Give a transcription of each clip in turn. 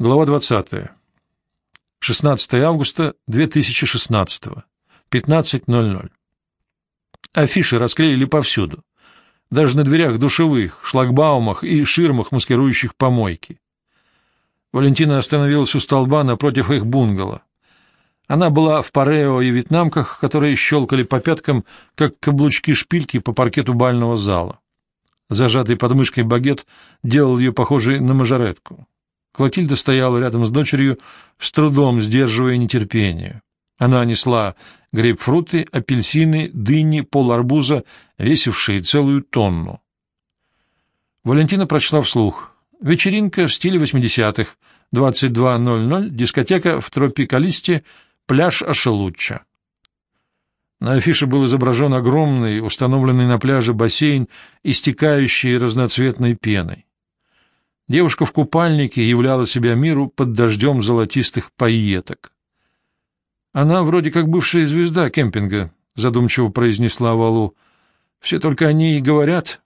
Глава 20. 16 августа 2016. 15.00. Афиши расклеили повсюду. Даже на дверях душевых, шлагбаумах и ширмах, маскирующих помойки. Валентина остановилась у столба напротив их бунгало. Она была в парео и вьетнамках, которые щелкали по пяткам, как каблучки-шпильки по паркету бального зала. Зажатый под мышкой багет делал ее похожей на мажоретку. Клотильда стояла рядом с дочерью, с трудом сдерживая нетерпение. Она несла грейпфруты, апельсины, дыни, поларбуза, весившие целую тонну. Валентина прочла вслух. Вечеринка в стиле 80-х, 22.00, дискотека в Тропикалисте, пляж Ашелучча. На афише был изображен огромный, установленный на пляже бассейн, истекающий разноцветной пеной. Девушка в купальнике являла себя миру под дождем золотистых пайеток. «Она вроде как бывшая звезда кемпинга», — задумчиво произнесла Валу. «Все только о ней и говорят.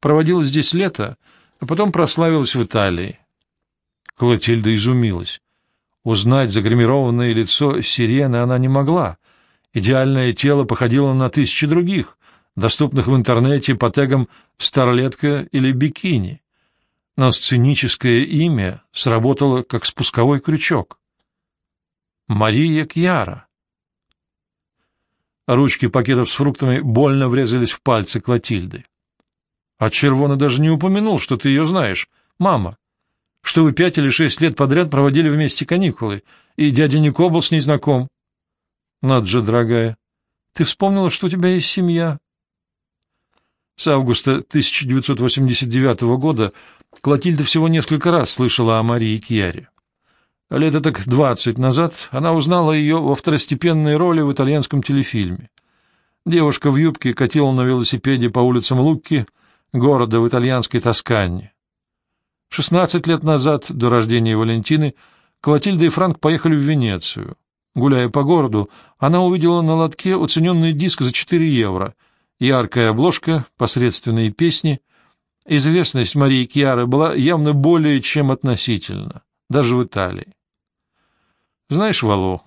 Проводила здесь лето, а потом прославилась в Италии». Клотильда изумилась. Узнать загримированное лицо сирены она не могла. Идеальное тело походило на тысячи других, доступных в интернете по тегам «старлетка» или «бикини» но сценическое имя сработало как спусковой крючок. Мария Кьяра. Ручки пакетов с фруктами больно врезались в пальцы Клотильды. А Червона даже не упомянул, что ты ее знаешь. Мама, что вы пять или шесть лет подряд проводили вместе каникулы, и дядя Нико был с ней знаком. Над же, дорогая, ты вспомнила, что у тебя есть семья? С августа 1989 года Клотильда всего несколько раз слышала о Марии Кьяре. Лет так двадцать назад она узнала ее во второстепенной роли в итальянском телефильме. Девушка в юбке катила на велосипеде по улицам Лукки, города в итальянской Тоскане. Шестнадцать лет назад, до рождения Валентины, Клотильда и Франк поехали в Венецию. Гуляя по городу, она увидела на лотке уцененный диск за 4 евро, яркая обложка, посредственные песни, Известность Марии Кьяры была явно более чем относительна, даже в Италии. Знаешь, Валу,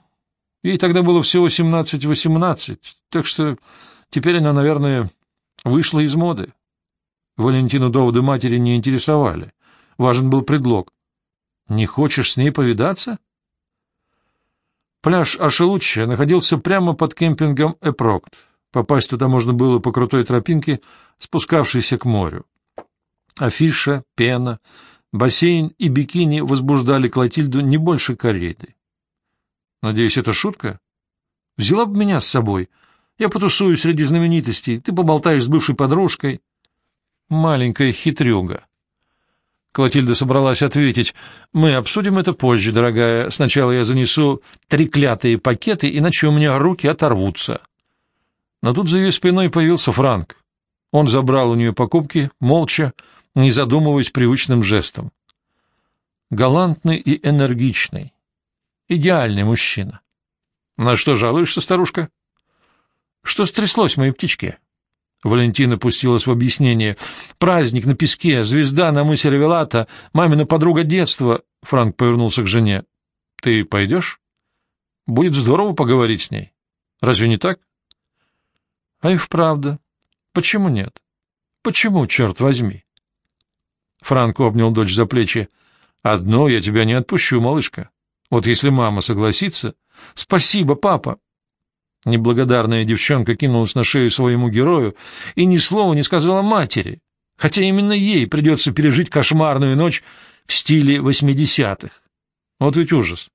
ей тогда было всего 17-18, так что теперь она, наверное, вышла из моды. Валентину доводы матери не интересовали. Важен был предлог. «Не хочешь с ней повидаться?» Пляж Ашелучча находился прямо под кемпингом Эпрокт. Попасть туда можно было по крутой тропинке, спускавшейся к морю. Афиша, пена, бассейн и бикини возбуждали Клотильду не больше кареты. Надеюсь, это шутка? Взяла бы меня с собой. Я потусую среди знаменитостей, ты поболтаешь с бывшей подружкой. Маленькая хитрюга. Клотильда собралась ответить. «Мы обсудим это позже, дорогая. Сначала я занесу треклятые пакеты, иначе у меня руки оторвутся». Но тут за ее спиной появился Франк. Он забрал у нее покупки, молча, не задумываясь привычным жестом. Галантный и энергичный. Идеальный мужчина. На что жалуешься, старушка? Что стряслось моей птичке? Валентина пустилась в объяснение. Праздник на песке, звезда на мысе Ревелата, мамина подруга детства. Франк повернулся к жене. Ты пойдешь? Будет здорово поговорить с ней. Разве не так? А и вправду. Почему нет? Почему, черт возьми? Франко обнял дочь за плечи. «Одно я тебя не отпущу, малышка. Вот если мама согласится...» «Спасибо, папа!» Неблагодарная девчонка кинулась на шею своему герою и ни слова не сказала матери, хотя именно ей придется пережить кошмарную ночь в стиле восьмидесятых. Вот ведь ужас.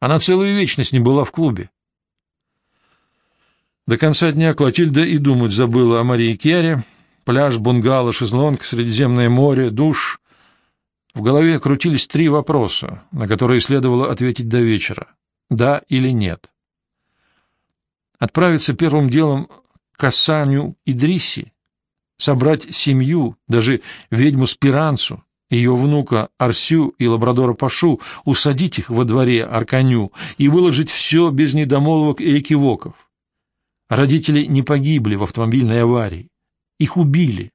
Она целую вечность не была в клубе. До конца дня Клотильда и думать забыла о Марии Кьяре, Пляж, бунгало, шезлонг, Средиземное море, душ. В голове крутились три вопроса, на которые следовало ответить до вечера. Да или нет. Отправиться первым делом к Асаню Идрисси, собрать семью, даже ведьму Спиранцу, ее внука Арсю и лабрадора Пашу, усадить их во дворе Арканю и выложить все без недомолвок и экивоков. Родители не погибли в автомобильной аварии. Их убили,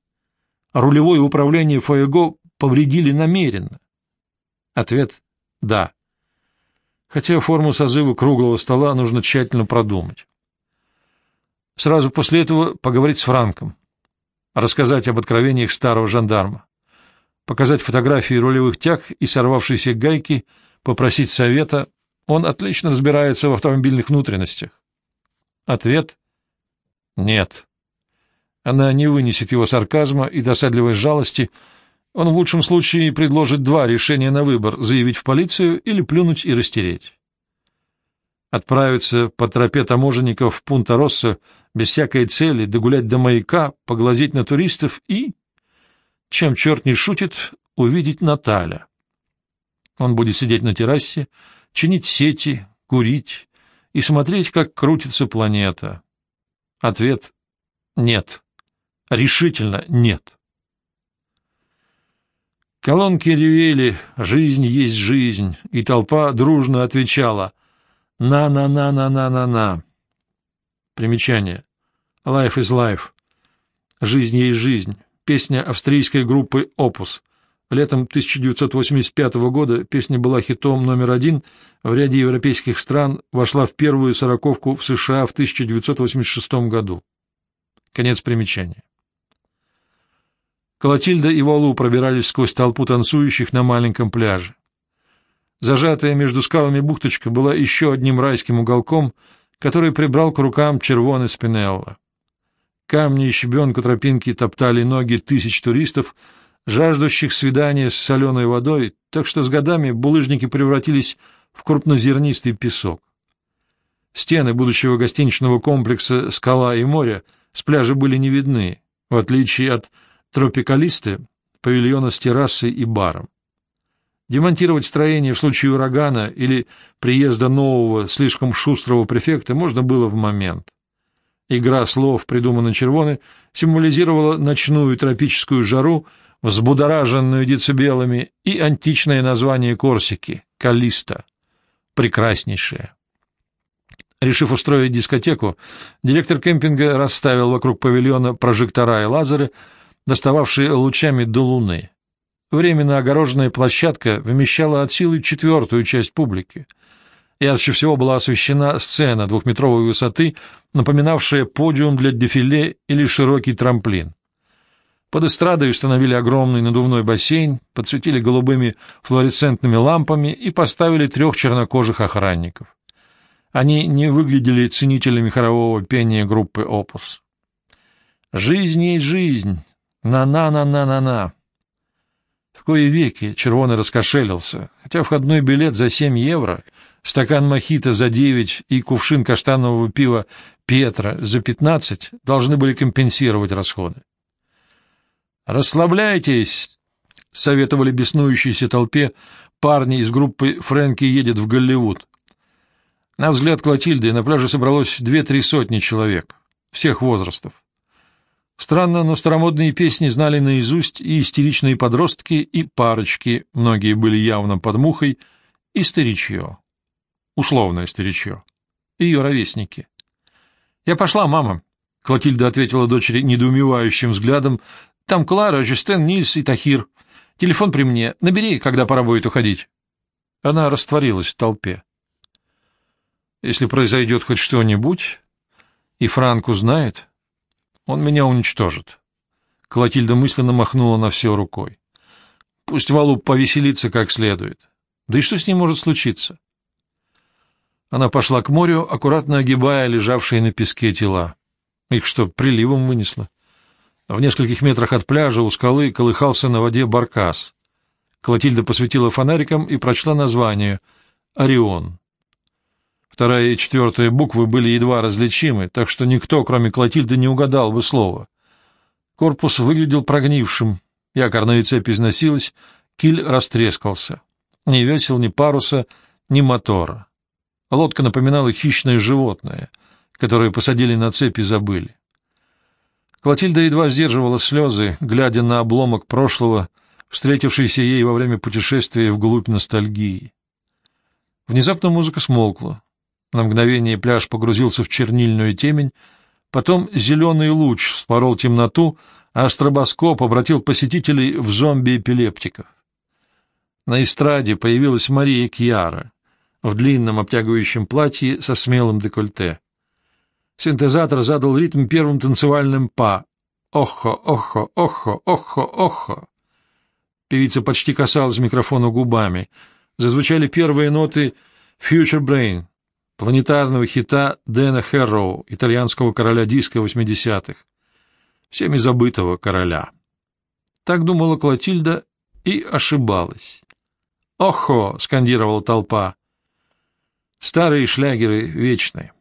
рулевое управление ФАЭГО повредили намеренно. Ответ – Да. Хотя форму созыва круглого стола нужно тщательно продумать. Сразу после этого поговорить с Франком, рассказать об откровениях старого жандарма, показать фотографии рулевых тяг и сорвавшиеся гайки, попросить совета. Он отлично разбирается в автомобильных внутренностях. Ответ — нет. Она не вынесет его сарказма и досадливой жалости. Он в лучшем случае предложит два решения на выбор — заявить в полицию или плюнуть и растереть. Отправиться по тропе таможенников в Пунта-Россо без всякой цели, догулять до маяка, поглазеть на туристов и, чем черт не шутит, увидеть Наталя. Он будет сидеть на террасе, чинить сети, курить и смотреть, как крутится планета. Ответ — нет. Решительно нет. Колонки ревели «Жизнь есть жизнь», и толпа дружно отвечала «На-на-на-на-на-на-на». Примечание. «Life is life». «Жизнь есть жизнь». Песня австрийской группы «Опус». Летом 1985 года песня была хитом номер один в ряде европейских стран, вошла в первую сороковку в США в 1986 году. Конец примечания. Колотильда и Валу пробирались сквозь толпу танцующих на маленьком пляже. Зажатая между скалами бухточка была еще одним райским уголком, который прибрал к рукам червоный Спинелло. Камни и щебенку тропинки топтали ноги тысяч туристов, жаждущих свидания с соленой водой, так что с годами булыжники превратились в крупнозернистый песок. Стены будущего гостиничного комплекса «Скала и море» с пляжа были не видны, в отличие от тропикалисты, павильона с террасой и баром. Демонтировать строение в случае урагана или приезда нового, слишком шустрого префекта можно было в момент. Игра слов, придуманная Червоны, символизировала ночную тропическую жару, взбудораженную децибелами, и античное название Корсики — Калиста, прекраснейшее. Решив устроить дискотеку, директор кемпинга расставил вокруг павильона прожектора и лазеры — достававшие лучами до Луны. Временно огороженная площадка вмещала от силы четвертую часть публики. Ярче всего была освещена сцена двухметровой высоты, напоминавшая подиум для дефиле или широкий трамплин. Под эстрадой установили огромный надувной бассейн, подсветили голубыми флуоресцентными лампами и поставили трех чернокожих охранников. Они не выглядели ценителями хорового пения группы «Опус». «Жизнь есть жизнь», на-на-на-на-на-на. В кои веки червоный раскошелился, хотя входной билет за семь евро, стакан мохито за девять и кувшин каштанового пива Петра за пятнадцать должны были компенсировать расходы. «Расслабляйтесь!» — советовали беснующейся толпе парни из группы «Фрэнки едет в Голливуд». На взгляд Клотильды на пляже собралось две-три сотни человек, всех возрастов. Странно, но старомодные песни знали наизусть и истеричные подростки, и парочки, многие были явно под мухой, и старичье. Условное старичье. Ее ровесники. — Я пошла, мама, — Клотильда ответила дочери недоумевающим взглядом. — Там Клара, Жюстен, Нильс и Тахир. Телефон при мне. Набери, когда пора будет уходить. Она растворилась в толпе. Если произойдет хоть что-нибудь, и Франк узнает... Он меня уничтожит. Клотильда мысленно махнула на все рукой. Пусть Валу повеселится как следует. Да и что с ним может случиться? Она пошла к морю, аккуратно огибая лежавшие на песке тела. Их что, приливом вынесло? В нескольких метрах от пляжа у скалы колыхался на воде баркас. Клотильда посветила фонариком и прочла название — «Орион». Вторая и четвертая буквы были едва различимы, так что никто, кроме Клотильды, не угадал бы слова. Корпус выглядел прогнившим, якорная цепь износилась, киль растрескался. Ни весел, ни паруса, ни мотора. Лодка напоминала хищное животное, которое посадили на цепь и забыли. Клотильда едва сдерживала слезы, глядя на обломок прошлого, встретившийся ей во время путешествия вглубь ностальгии. Внезапно музыка смолкла. На мгновение пляж погрузился в чернильную темень, потом зеленый луч спорол темноту, а стробоскоп обратил посетителей в зомби-эпилептиков. На эстраде появилась Мария Кьяра в длинном обтягивающем платье со смелым декольте. Синтезатор задал ритм первым танцевальным па. Охо, охо, охо, охо, охо. Певица почти касалась микрофона губами. Зазвучали первые ноты «Future Brain», планетарного хита Дэна Хэрроу, итальянского короля диска 80-х, всеми забытого короля. Так думала Клотильда и ошибалась. «Охо!» — скандировала толпа. Старые шлягеры вечны.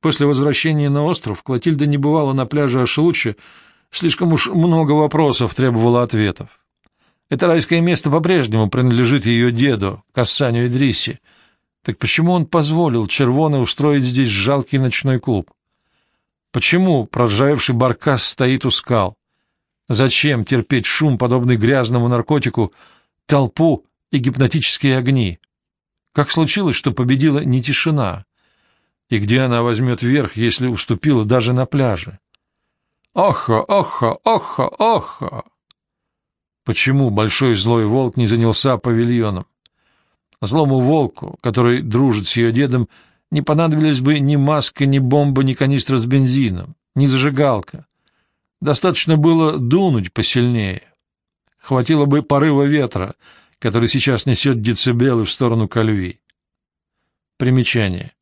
После возвращения на остров Клотильда не бывала на пляже Ашелуччи, слишком уж много вопросов требовало ответов. Это райское место по-прежнему принадлежит ее деду, Кассанию Идриси. Так почему он позволил Червоне устроить здесь жалкий ночной клуб? Почему проржавевший баркас стоит у скал? Зачем терпеть шум, подобный грязному наркотику, толпу и гипнотические огни? Как случилось, что победила не тишина? И где она возьмет верх, если уступила даже на пляже? Охо, охо, охо, охо! Почему большой злой волк не занялся павильоном? Злому волку, который дружит с ее дедом, не понадобились бы ни маска, ни бомба, ни канистра с бензином, ни зажигалка. Достаточно было дунуть посильнее. Хватило бы порыва ветра, который сейчас несет децибелы в сторону Кальви. Примечание.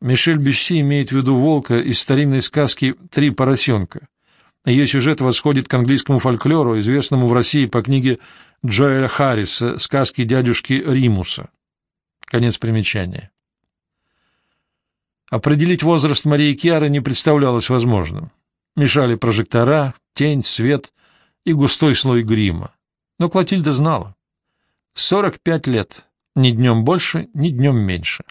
Мишель Бюсси имеет в виду волка из старинной сказки «Три поросенка». Ее сюжет восходит к английскому фольклору, известному в России по книге Джоэля Харриса «Сказки дядюшки Римуса». Конец примечания. Определить возраст Марии Киары не представлялось возможным. Мешали прожектора, тень, свет и густой слой грима. Но Клотильда знала. Сорок пять лет, ни днем больше, ни днем меньше.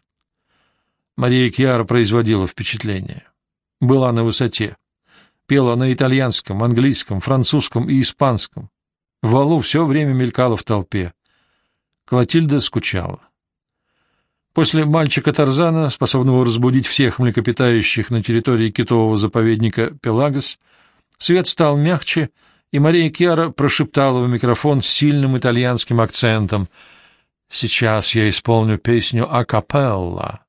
Мария Киара производила впечатление. Была на высоте. Пела на итальянском, английском, французском и испанском. Валу все время мелькала в толпе. Клотильда скучала. После мальчика Тарзана, способного разбудить всех млекопитающих на территории китового заповедника Пелагос, свет стал мягче, и Мария Кьяра прошептала в микрофон с сильным итальянским акцентом «Сейчас я исполню песню акапелла.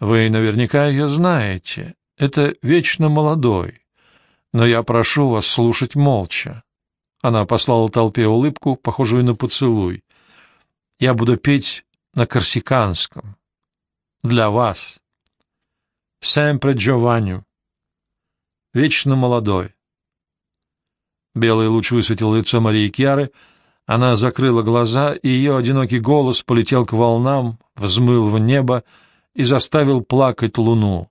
Вы наверняка ее знаете. Это вечно молодой. Но я прошу вас слушать молча». Она послала толпе улыбку, похожую на поцелуй. «Я буду петь на корсиканском. Для вас. Sempre Giovanni. Вечно молодой. Белый луч высветил лицо Марии Кьяры. Она закрыла глаза, и ее одинокий голос полетел к волнам, взмыл в небо и заставил плакать луну.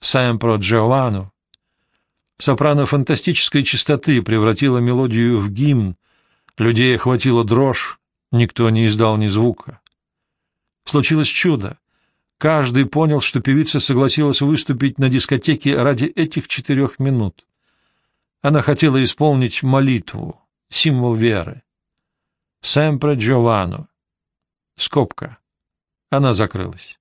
«Sempre Giovanni». Сопрано фантастической чистоты превратила мелодию в гимн, людей охватила дрожь, никто не издал ни звука. Случилось чудо. Каждый понял, что певица согласилась выступить на дискотеке ради этих четырех минут. Она хотела исполнить молитву, символ веры. «Семпре Джованну». Скобка. Она закрылась.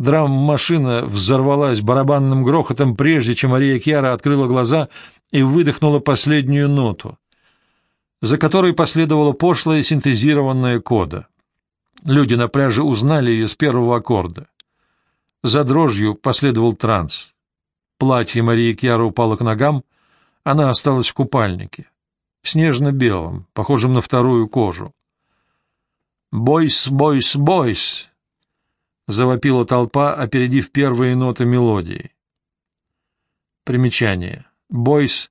Драм-машина взорвалась барабанным грохотом, прежде чем Мария Кьяра открыла глаза и выдохнула последнюю ноту, за которой последовала пошлая синтезированная кода. Люди на пляже узнали ее с первого аккорда. За дрожью последовал транс. Платье Марии Кьяра упало к ногам, она осталась в купальнике, снежно-белом, похожем на вторую кожу. «Бойс, бойс, бойс!» — завопила толпа, опередив первые ноты мелодии. Примечание. «Бойс»,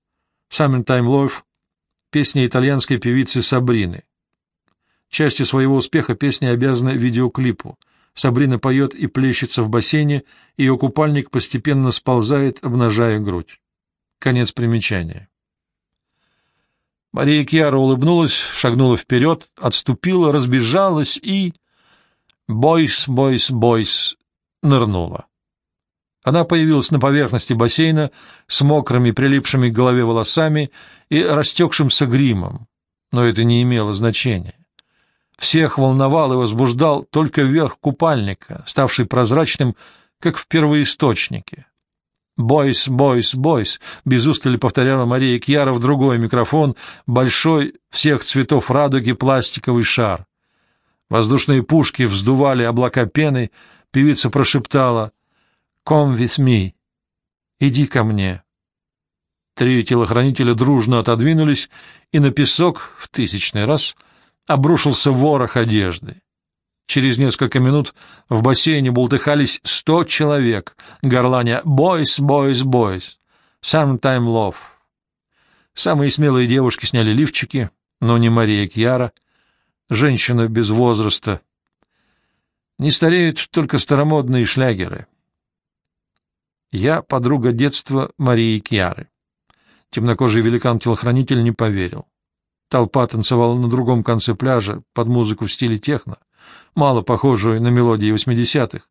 «Summertime Love», песня итальянской певицы Сабрины. Частью своего успеха песня обязана видеоклипу. Сабрина поет и плещется в бассейне, ее купальник постепенно сползает, обнажая грудь. Конец примечания. Мария Кьяра улыбнулась, шагнула вперед, отступила, разбежалась и... Бойс, бойс, бойс, нырнула. Она появилась на поверхности бассейна с мокрыми, прилипшими к голове волосами и растекшимся гримом, но это не имело значения. Всех волновал и возбуждал только верх купальника, ставший прозрачным, как в первоисточнике. «Бойс, бойс, бойс», — без устали повторяла Мария Кьяра в другой микрофон, большой, всех цветов радуги, пластиковый шар. Воздушные пушки вздували облака пены, певица прошептала «Come with me», «Иди ко мне». Три телохранителя дружно отодвинулись, и на песок в тысячный раз обрушился ворох одежды. Через несколько минут в бассейне бултыхались сто человек, горланя «Boys, boys, boys», «Sometime love». Самые смелые девушки сняли лифчики, но не Мария Кьяра, женщина без возраста. Не стареют только старомодные шлягеры. Я подруга детства Марии Кьяры. Темнокожий великан-телохранитель не поверил. Толпа танцевала на другом конце пляжа под музыку в стиле техно мало похожую на мелодии восьмидесятых.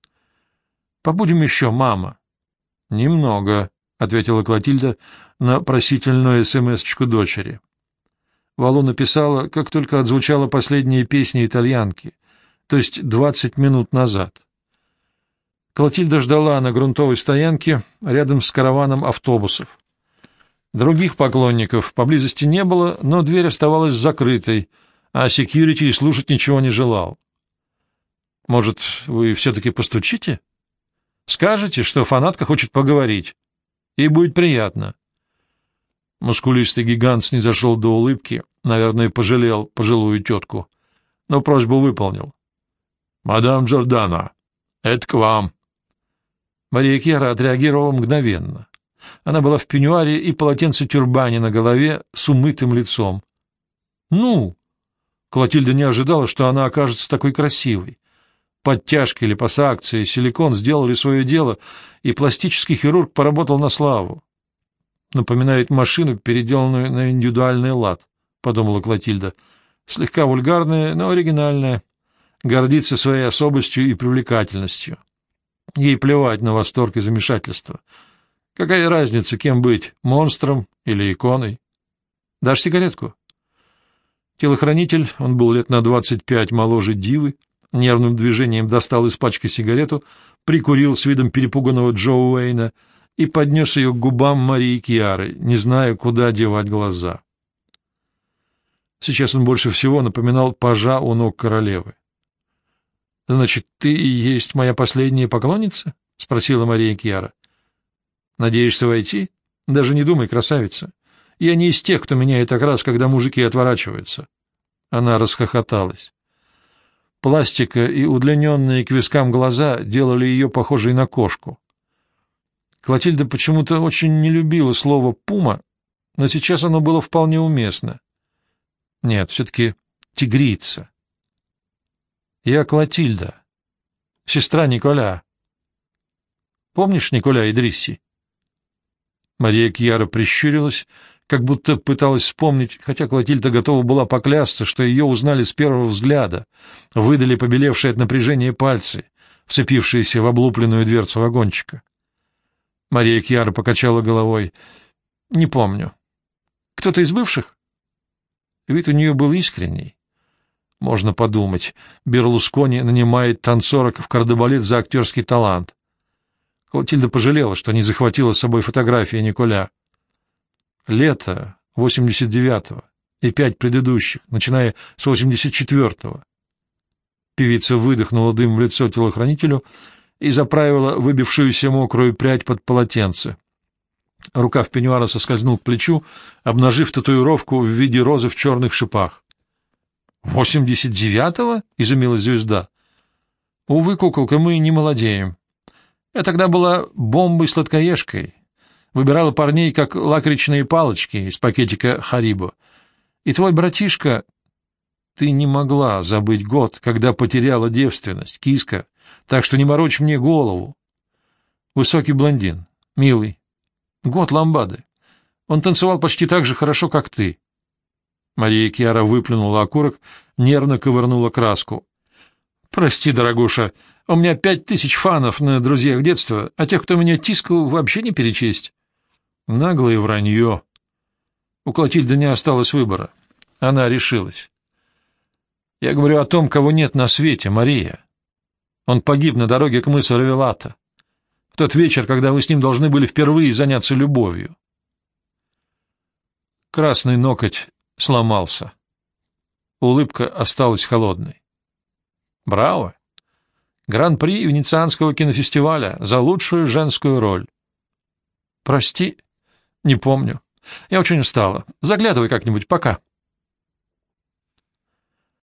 — Побудем еще, мама. — Немного, — ответила Клотильда на просительную СМС-очку дочери. Валу написала, как только отзвучала последняя песня итальянки, то есть двадцать минут назад. Клотильда ждала на грунтовой стоянке рядом с караваном автобусов. Других поклонников поблизости не было, но дверь оставалась закрытой, а секьюрити слушать ничего не желал. Может, вы все-таки постучите? Скажете, что фанатка хочет поговорить. Ей будет приятно. Мускулистый гигант снизошел до улыбки, наверное, пожалел пожилую тетку, но просьбу выполнил. — Мадам Джордана, это к вам. Мария Кера отреагировала мгновенно. Она была в пеньюаре и полотенце-тюрбане на голове с умытым лицом. — Ну! Клотильда не ожидала, что она окажется такой красивой. Подтяжки, липосакции, силикон сделали свое дело, и пластический хирург поработал на славу. Напоминает машину, переделанную на индивидуальный лад, — подумала Клотильда. Слегка вульгарная, но оригинальная. Гордится своей особостью и привлекательностью. Ей плевать на восторг и замешательство. Какая разница, кем быть, монстром или иконой? Дашь сигаретку? Телохранитель, он был лет на двадцать пять моложе Дивы, Нервным движением достал из пачки сигарету, прикурил с видом перепуганного Джо Уэйна и поднес ее к губам Марии Киары, не зная, куда девать глаза. Сейчас он больше всего напоминал пажа у ног королевы. — Значит, ты и есть моя последняя поклонница? — спросила Мария Киара. — Надеешься войти? Даже не думай, красавица. Я не из тех, кто меняет окрас, когда мужики отворачиваются. Она расхохоталась. Пластика и удлиненные к вискам глаза делали ее похожей на кошку. Клотильда почему-то очень не любила слово «пума», но сейчас оно было вполне уместно. Нет, все-таки тигрица. Я Клотильда, сестра Николя. Помнишь Николя Идрисси? Мария Кьяра прищурилась как будто пыталась вспомнить, хотя Клотильда готова была поклясться, что ее узнали с первого взгляда, выдали побелевшие от напряжения пальцы, вцепившиеся в облупленную дверцу вагончика. Мария Кьяра покачала головой. — Не помню. — Кто-то из бывших? Вид у нее был искренний. Можно подумать, Берлускони нанимает танцорок в кардебалет за актерский талант. Клотильда пожалела, что не захватила с собой фотографии Николя. Лето 89-го и пять предыдущих, начиная с 84-го. Певица выдохнула дым в лицо телохранителю и заправила выбившуюся мокрую прядь под полотенце. Рукав пеньюара соскользнул к плечу, обнажив татуировку в виде розы в черных шипах. «Восемьдесят девятого?» — изумилась звезда. «Увы, куколка, мы не молодеем. Я тогда была бомбой-сладкоежкой, выбирала парней, как лакричные палочки из пакетика Харибо. И твой братишка... Ты не могла забыть год, когда потеряла девственность, киска, так что не морочь мне голову. Высокий блондин, милый. Год ламбады. Он танцевал почти так же хорошо, как ты. Мария Киара выплюнула окурок, нервно ковырнула краску. — Прости, дорогуша, у меня пять тысяч фанов на друзьях детства, а тех, кто меня тискал, вообще не перечесть. Наглое вранье. У Клотильды не осталось выбора. Она решилась. Я говорю о том, кого нет на свете, Мария. Он погиб на дороге к мысу Равелата. Тот вечер, когда вы с ним должны были впервые заняться любовью. Красный ноготь сломался. Улыбка осталась холодной. Браво! Гран-при Венецианского кинофестиваля за лучшую женскую роль. Прости, не помню. Я очень устала. Заглядывай как-нибудь, пока.